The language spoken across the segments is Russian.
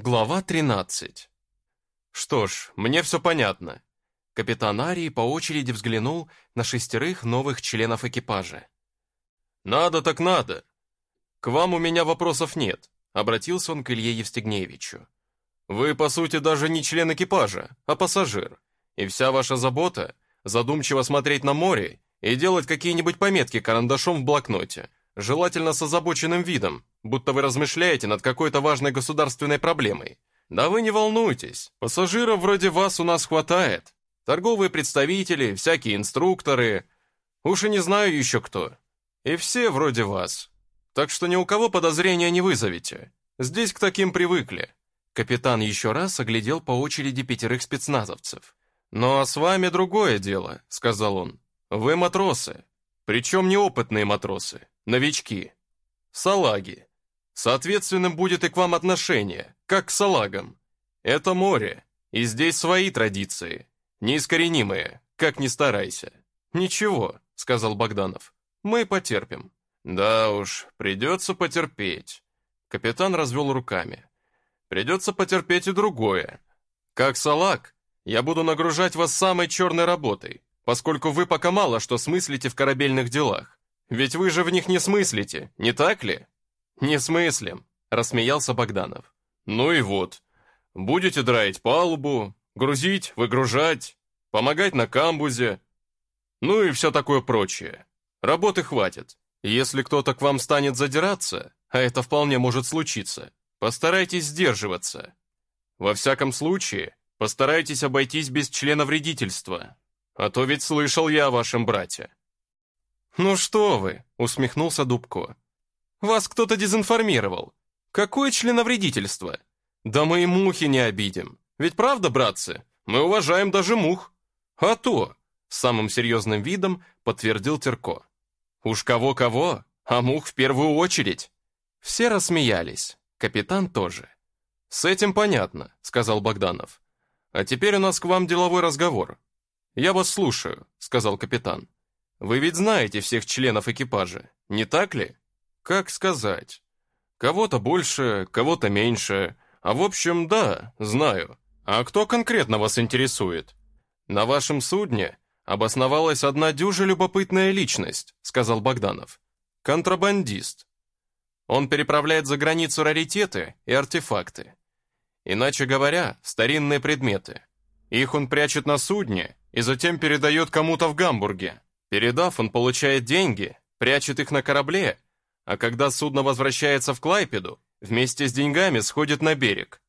Глава 13. Что ж, мне все понятно. Капитан Арии по очереди взглянул на шестерых новых членов экипажа. «Надо так надо. К вам у меня вопросов нет», — обратился он к Илье Евстигнеевичу. «Вы, по сути, даже не член экипажа, а пассажир. И вся ваша забота — задумчиво смотреть на море и делать какие-нибудь пометки карандашом в блокноте, желательно с озабоченным видом, будто вы размышляете над какой-то важной государственной проблемой. Да вы не волнуйтесь, пассажиров вроде вас у нас хватает. Торговые представители, всякие инструкторы, уж и не знаю еще кто. И все вроде вас. Так что ни у кого подозрения не вызовете. Здесь к таким привыкли». Капитан еще раз оглядел по очереди пятерых спецназовцев. «Ну а с вами другое дело», — сказал он. «Вы матросы. Причем неопытные матросы, новички. Салаги. Соответственным будет и к вам отношение, как к салагам. Это море, и здесь свои традиции, неискоренимые, как ни старайся. Ничего, сказал Богданов, мы потерпим. Да уж, придется потерпеть. Капитан развел руками. Придется потерпеть и другое. Как салаг, я буду нагружать вас самой черной работой, поскольку вы пока мало что смыслите в корабельных делах. Ведь вы же в них не смыслите, не так ли? «Не смыслим», — рассмеялся Богданов. «Ну и вот. Будете драить палубу, грузить, выгружать, помогать на камбузе, ну и все такое прочее. Работы хватит. Если кто-то к вам станет задираться, а это вполне может случиться, постарайтесь сдерживаться. Во всяком случае, постарайтесь обойтись без члена вредительства, а то ведь слышал я о вашем брате». «Ну что вы», — усмехнулся Дубко. Вас кто-то дезинформировал. Какое членовредительство? Да мы и мухи не обидим. Ведь правда, братцы? Мы уважаем даже мух. А то, самым серьезным видом подтвердил Терко. Уж кого-кого, а мух в первую очередь. Все рассмеялись, капитан тоже. «С этим понятно», — сказал Богданов. «А теперь у нас к вам деловой разговор». «Я вас слушаю», — сказал капитан. «Вы ведь знаете всех членов экипажа, не так ли?» Как сказать? Кого-то больше, кого-то меньше. А в общем, да, знаю. А кто конкретно вас интересует? На вашем судне обосновалась одна дюжа любопытная личность, сказал Богданов. Контрабандист. Он переправляет за границу раритеты и артефакты. Иначе говоря, старинные предметы. Их он прячет на судне и затем передает кому-то в Гамбурге. Передав, он получает деньги, прячет их на корабле а когда судно возвращается в Клайпеду, вместе с деньгами сходит на берег.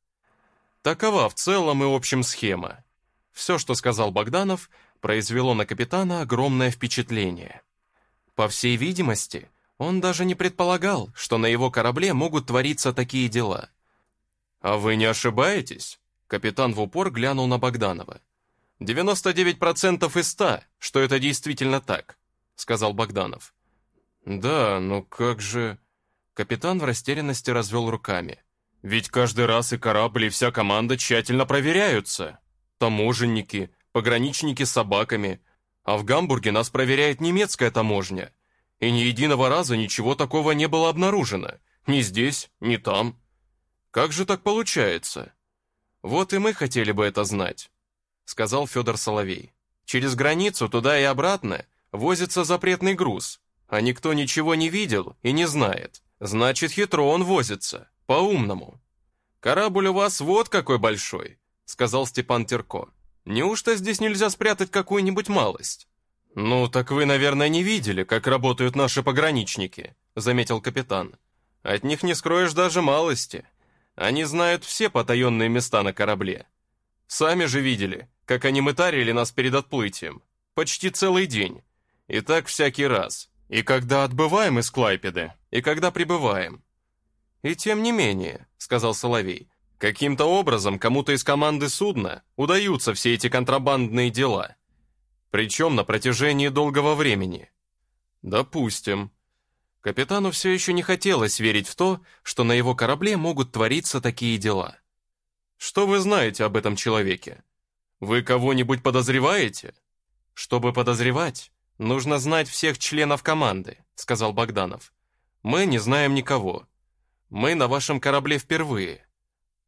Такова в целом и общем схема. Все, что сказал Богданов, произвело на капитана огромное впечатление. По всей видимости, он даже не предполагал, что на его корабле могут твориться такие дела. «А вы не ошибаетесь?» Капитан в упор глянул на Богданова. «99% из 100, что это действительно так», — сказал Богданов. «Да, но как же...» Капитан в растерянности развел руками. «Ведь каждый раз и корабль, и вся команда тщательно проверяются. Таможенники, пограничники с собаками. А в Гамбурге нас проверяет немецкая таможня. И ни единого раза ничего такого не было обнаружено. Ни здесь, ни там. Как же так получается?» «Вот и мы хотели бы это знать», — сказал Федор Соловей. «Через границу туда и обратно возится запретный груз, а никто ничего не видел и не знает. Значит, хитро он возится, по-умному. «Корабль у вас вот какой большой», — сказал Степан Терко. «Неужто здесь нельзя спрятать какую-нибудь малость?» «Ну, так вы, наверное, не видели, как работают наши пограничники», — заметил капитан. «От них не скроешь даже малости. Они знают все потаенные места на корабле. Сами же видели, как они мытарили нас перед отплытием. Почти целый день. И так всякий раз. И когда отбываем из Клайпеды, и когда прибываем. И тем не менее, сказал Соловей, каким-то образом кому-то из команды судна удаются все эти контрабандные дела. Причем на протяжении долгого времени. Допустим. Капитану все еще не хотелось верить в то, что на его корабле могут твориться такие дела. Что вы знаете об этом человеке? Вы кого-нибудь подозреваете? Чтобы подозревать, «Нужно знать всех членов команды», — сказал Богданов. «Мы не знаем никого. Мы на вашем корабле впервые.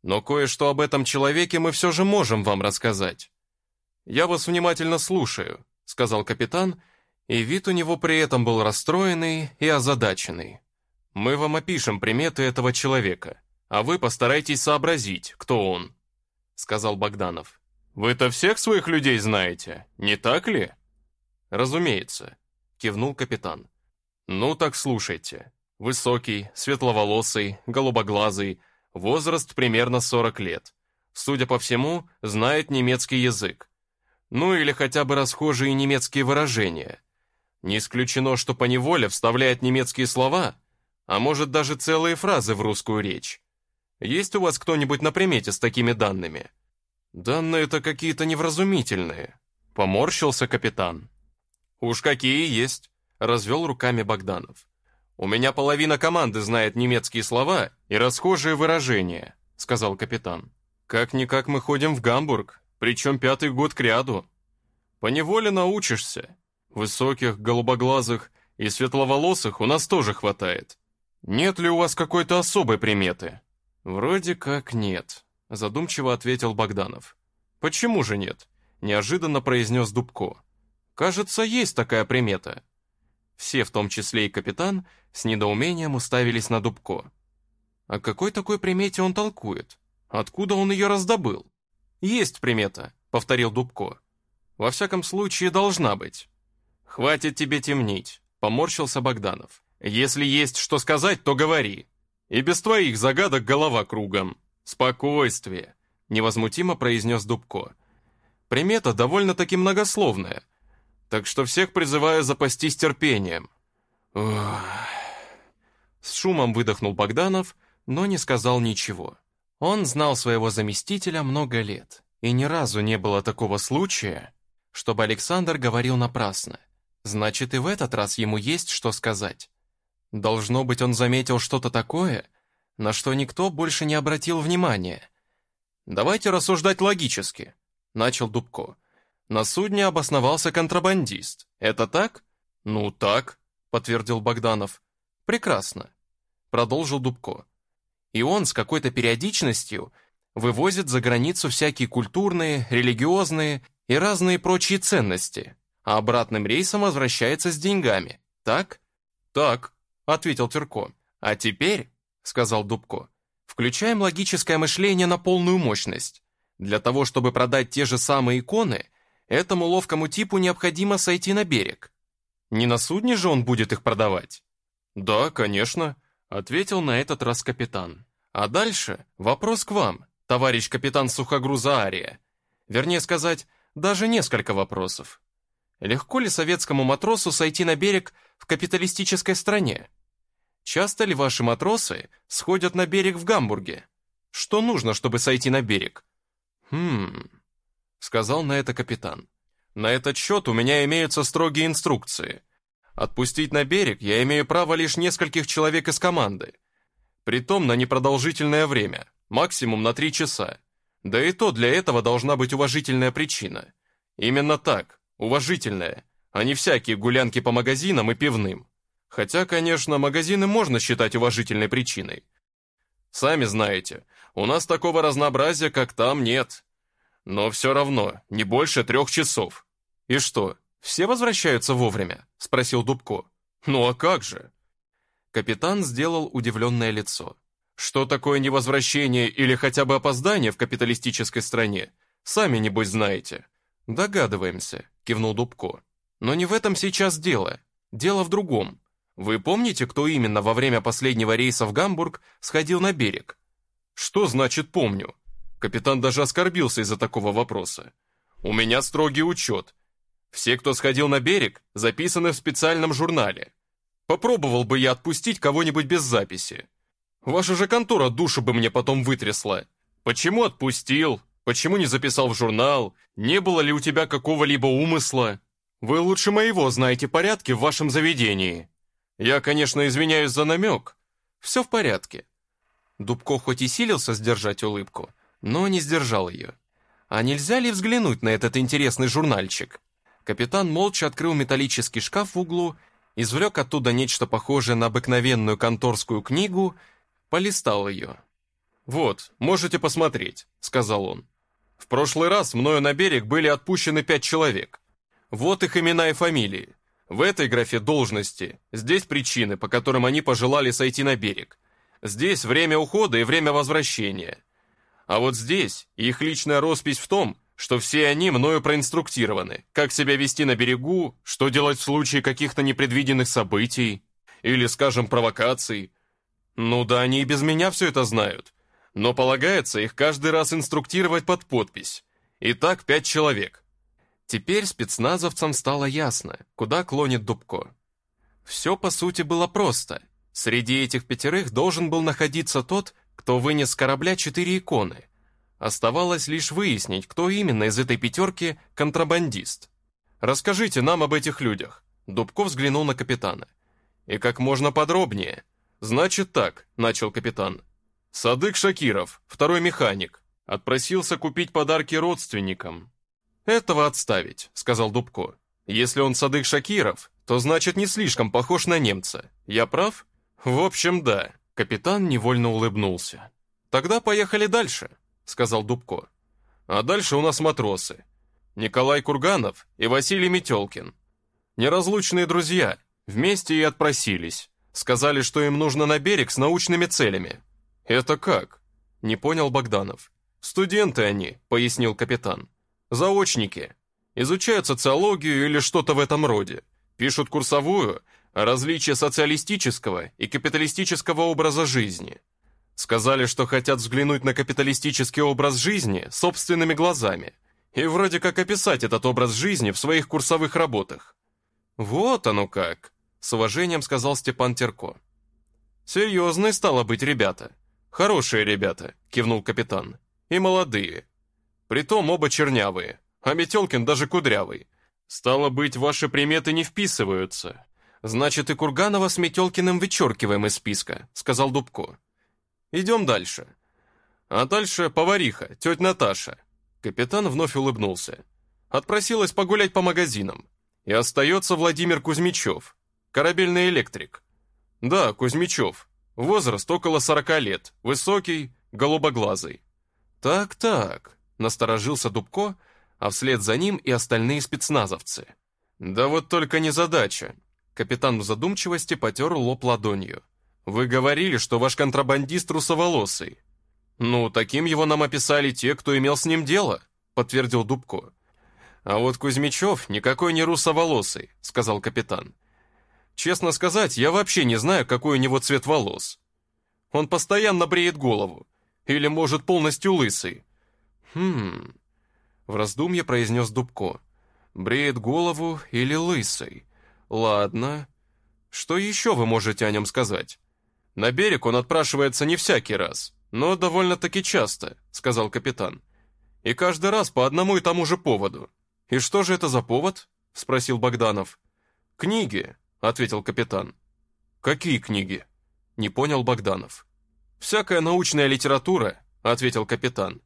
Но кое-что об этом человеке мы все же можем вам рассказать. Я вас внимательно слушаю», — сказал капитан, и вид у него при этом был расстроенный и озадаченный. «Мы вам опишем приметы этого человека, а вы постарайтесь сообразить, кто он», — сказал Богданов. «Вы-то всех своих людей знаете, не так ли?» «Разумеется», — кивнул капитан. «Ну так слушайте. Высокий, светловолосый, голубоглазый, возраст примерно 40 лет. Судя по всему, знает немецкий язык. Ну или хотя бы расхожие немецкие выражения. Не исключено, что поневоле вставляет немецкие слова, а может даже целые фразы в русскую речь. Есть у вас кто-нибудь на примете с такими данными?» «Данные-то какие-то невразумительные», — поморщился капитан. «Уж какие есть», — развел руками Богданов. «У меня половина команды знает немецкие слова и расхожие выражения», — сказал капитан. «Как-никак мы ходим в Гамбург, причем пятый год кряду. Поневоле научишься. Высоких, голубоглазых и светловолосых у нас тоже хватает. Нет ли у вас какой-то особой приметы?» «Вроде как нет», задумчиво ответил Богданов. «Почему же нет?» – неожиданно произнес Дубко. «Кажется, есть такая примета». Все, в том числе и капитан, с недоумением уставились на Дубко. О какой такой примете он толкует? Откуда он ее раздобыл? «Есть примета», — повторил Дубко. «Во всяком случае, должна быть». «Хватит тебе темнить», — поморщился Богданов. «Если есть что сказать, то говори. И без твоих загадок голова кругом». «Спокойствие», — невозмутимо произнес Дубко. «Примета довольно-таки многословная, так что всех призываю запастись терпением». С шумом выдохнул Богданов, но не сказал ничего. Он знал своего заместителя много лет, и ни разу не было такого случая, чтобы Александр говорил напрасно. Значит, и в этот раз ему есть что сказать. Должно быть, он заметил что-то такое, на что никто больше не обратил внимания. «Давайте рассуждать логически», — начал Дубко. «На судне обосновался контрабандист. Это так?» «Ну, так», — подтвердил Богданов. «Прекрасно», — продолжил Дубко. «И он с какой-то периодичностью вывозит за границу всякие культурные, религиозные и разные прочие ценности, а обратным рейсом возвращается с деньгами. Так?» «Так», — ответил Тюрко. «А теперь — сказал Дубко. «Включаем логическое мышление на полную мощность. Для того, чтобы продать те же самые иконы, этому ловкому типу необходимо сойти на берег. Не на судне же он будет их продавать?» «Да, конечно», — ответил на этот раз капитан. «А дальше вопрос к вам, товарищ капитан сухогруза Ария. Вернее сказать, даже несколько вопросов. Легко ли советскому матросу сойти на берег в капиталистической стране?» Часто ли ваши матросы сходят на берег в Гамбурге? Что нужно, чтобы сойти на берег? Хм, сказал на это капитан. На этот счет у меня имеются строгие инструкции. Отпустить на берег я имею право лишь нескольких человек из команды. Притом на непродолжительное время, максимум на три часа. Да и то для этого должна быть уважительная причина. Именно так, уважительная, а не всякие гулянки по магазинам и пивным. Хотя, конечно, магазины можно считать уважительной причиной. Сами знаете, у нас такого разнообразия, как там, нет. Но все равно, не больше трех часов. И что, все возвращаются вовремя? Спросил Дубко. Ну а как же? Капитан сделал удивленное лицо. Что такое невозвращение или хотя бы опоздание в капиталистической стране? Сами, небось, знаете. Догадываемся, кивнул Дубко. Но не в этом сейчас дело. Дело в другом. Вы помните, кто именно во время последнего рейса в Гамбург сходил на берег? Что значит «помню»? Капитан даже оскорбился из-за такого вопроса. У меня строгий учет. Все, кто сходил на берег, записаны в специальном журнале. Попробовал бы я отпустить кого-нибудь без записи. Ваша же контора душу бы мне потом вытрясла. Почему отпустил? Почему не записал в журнал? Не было ли у тебя какого-либо умысла? Вы лучше моего знаете порядки в вашем заведении. Я, конечно, извиняюсь за намек. Все в порядке. Дубко хоть и силился сдержать улыбку, но не сдержал ее. А нельзя ли взглянуть на этот интересный журнальчик? Капитан молча открыл металлический шкаф в углу, извлек оттуда нечто похожее на обыкновенную конторскую книгу, полистал ее. «Вот, можете посмотреть», — сказал он. «В прошлый раз мною на берег были отпущены пять человек. Вот их имена и фамилии. В этой графе должности, здесь причины, по которым они пожелали сойти на берег. Здесь время ухода и время возвращения. А вот здесь их личная роспись в том, что все они мною проинструктированы, как себя вести на берегу, что делать в случае каких-то непредвиденных событий, или, скажем, провокаций. Ну да, они и без меня все это знают. Но полагается их каждый раз инструктировать под подпись. Итак, пять человек. Теперь спецназовцам стало ясно, куда клонит Дубко. Все, по сути, было просто. Среди этих пятерых должен был находиться тот, кто вынес с корабля четыре иконы. Оставалось лишь выяснить, кто именно из этой пятерки контрабандист. «Расскажите нам об этих людях», — Дубко взглянул на капитана. «И как можно подробнее». «Значит так», — начал капитан. «Садык Шакиров, второй механик, отпросился купить подарки родственникам». «Этого отставить», — сказал Дубко. «Если он Садык Шакиров, то значит не слишком похож на немца. Я прав?» «В общем, да», — капитан невольно улыбнулся. «Тогда поехали дальше», — сказал Дубко. «А дальше у нас матросы. Николай Курганов и Василий Метелкин. Неразлучные друзья, вместе и отпросились. Сказали, что им нужно на берег с научными целями». «Это как?» — не понял Богданов. «Студенты они», — пояснил капитан. «Заочники. Изучают социологию или что-то в этом роде. Пишут курсовую различия социалистического и капиталистического образа жизни. Сказали, что хотят взглянуть на капиталистический образ жизни собственными глазами и вроде как описать этот образ жизни в своих курсовых работах. «Вот оно как», — с уважением сказал Степан Терко. «Серьезные, стало быть, ребята. Хорошие ребята», — кивнул капитан. «И молодые. Притом оба чернявые, а Метелкин даже кудрявый. Стало быть, ваши приметы не вписываются. «Значит, и Курганова с Метелкиным вычеркиваем из списка», — сказал Дубко. «Идем дальше». «А дальше повариха, тетя Наташа». Капитан вновь улыбнулся. Отпросилась погулять по магазинам. И остается Владимир Кузьмичев, корабельный электрик. Да, Кузьмичев. Возраст около сорока лет, высокий, голубоглазый. «Так-так», — насторожился Дубко, а вслед за ним и остальные спецназовцы. «Да вот только не задача. Капитан в задумчивости потер лоб ладонью. «Вы говорили, что ваш контрабандист русоволосый». «Ну, таким его нам описали те, кто имел с ним дело», — подтвердил Дубко. «А вот Кузьмичев никакой не русоволосый», — сказал капитан. «Честно сказать, я вообще не знаю, какой у него цвет волос. Он постоянно бреет голову. Или, может, полностью лысый». «Хм...» — в раздумье произнес Дубко. «Бреет голову или лысый?» «Ладно. Что еще вы можете о нем сказать?» «На берег он отпрашивается не всякий раз, но довольно-таки часто», — сказал капитан. «И каждый раз по одному и тому же поводу». «И что же это за повод?» — спросил Богданов. «Книги», — ответил капитан. «Какие книги?» — не понял Богданов. «Всякая научная литература», — ответил капитан.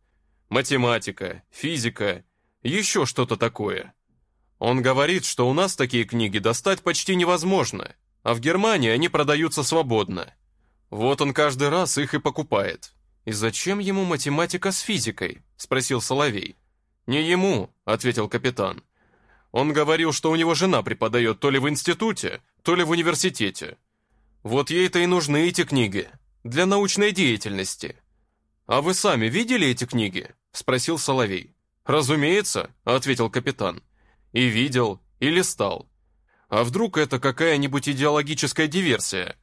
«Математика, физика, еще что-то такое». Он говорит, что у нас такие книги достать почти невозможно, а в Германии они продаются свободно. Вот он каждый раз их и покупает. «И зачем ему математика с физикой?» – спросил Соловей. «Не ему», – ответил капитан. «Он говорил, что у него жена преподает то ли в институте, то ли в университете. Вот ей-то и нужны эти книги. Для научной деятельности». «А вы сами видели эти книги?» – спросил Соловей. «Разумеется», – ответил капитан. И видел, и листал. А вдруг это какая-нибудь идеологическая диверсия?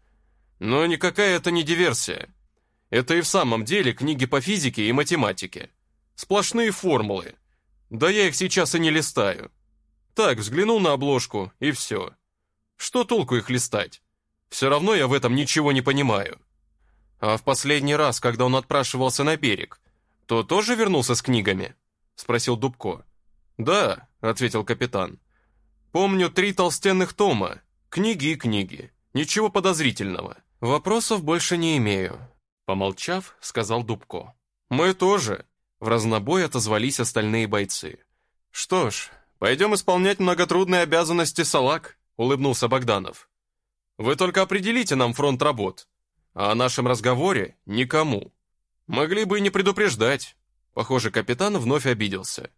Но никакая это не диверсия. Это и в самом деле книги по физике и математике. Сплошные формулы. Да я их сейчас и не листаю. Так, взглянул на обложку, и все. Что толку их листать? Все равно я в этом ничего не понимаю. А в последний раз, когда он отпрашивался на берег, то тоже вернулся с книгами? Спросил Дубко. Да, — ответил капитан. «Помню три толстенных тома, книги и книги. Ничего подозрительного. Вопросов больше не имею». Помолчав, сказал Дубко. «Мы тоже», — в разнобой отозвались остальные бойцы. «Что ж, пойдем исполнять многотрудные обязанности салак», — улыбнулся Богданов. «Вы только определите нам фронт работ, а о нашем разговоре никому». Могли бы и не предупреждать. Похоже, капитан вновь обиделся.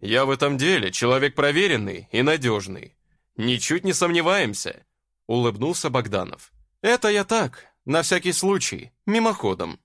Я в этом деле человек проверенный и надежный. Ничуть не сомневаемся, улыбнулся Богданов. Это я так, на всякий случай, мимоходом.